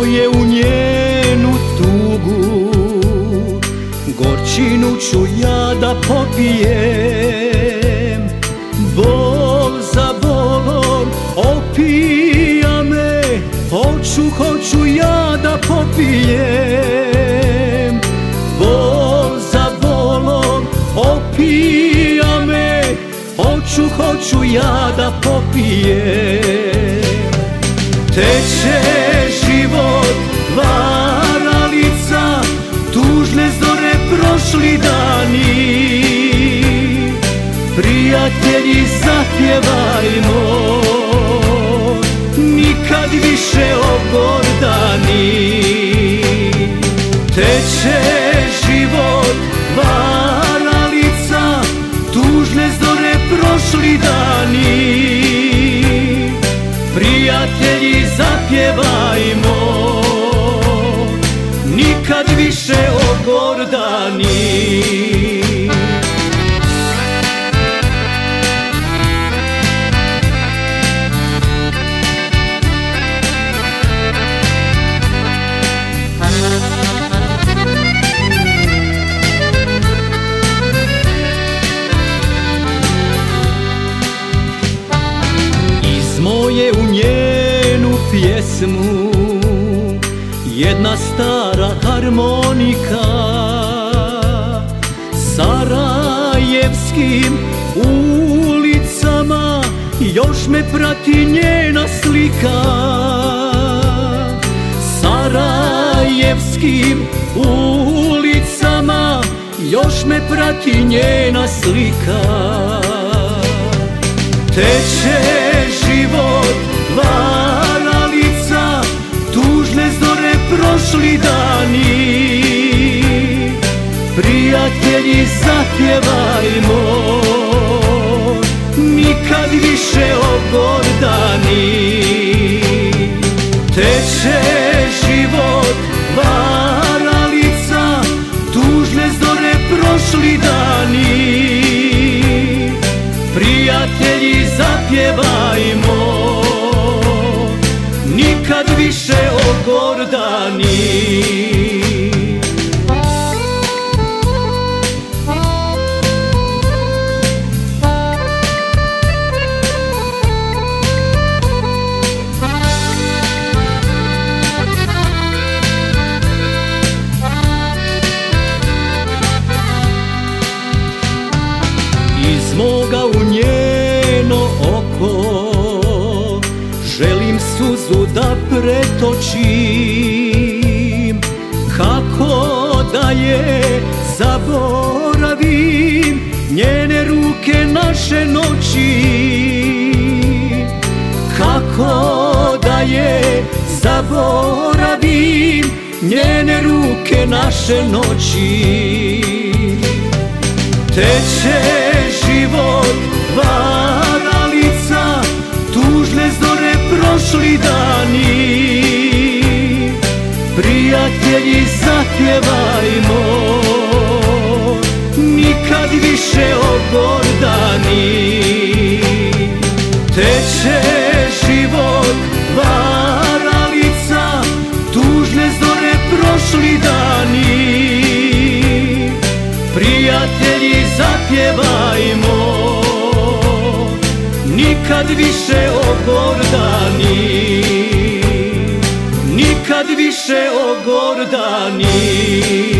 moje u njenu tugu. Gorčinu ću ja da popijem. Bol za bolom opija me. Hoću, hoću ja da popijem. Bol za bolom opija me. Hoću, hoću ja da popijem. Teče prošli dani. Prijatelji zapjevajmo Nikad više ogordani. Teče život varalica Tužne zore prošli dani. Prijatelji zapjevajmo pjesmu. Jedna stara harmonika Sarajevskim ulicama Još me prati njena slika. Sarajevskim ulicama Još me prati njena slika. Teče prošli dani. Prijatelji zapjevajmo Nikad više ogordani. Teče život varalica Tužne zore prošli dani. Prijatelji zapjevajmo moga u njeno oko Želim suzu da pretočim je zaboravim Njene ruke naše noći. Kako da je zaboravim Njene ruke naše noći. Teče život varalica Tužne zore prošli dani zapjevajmo Nikad više ogordani Teče život varalica Tužne zore prošli dani. Prijatelji zapjevajmo. Nikad više ogordani Nikad više ogordani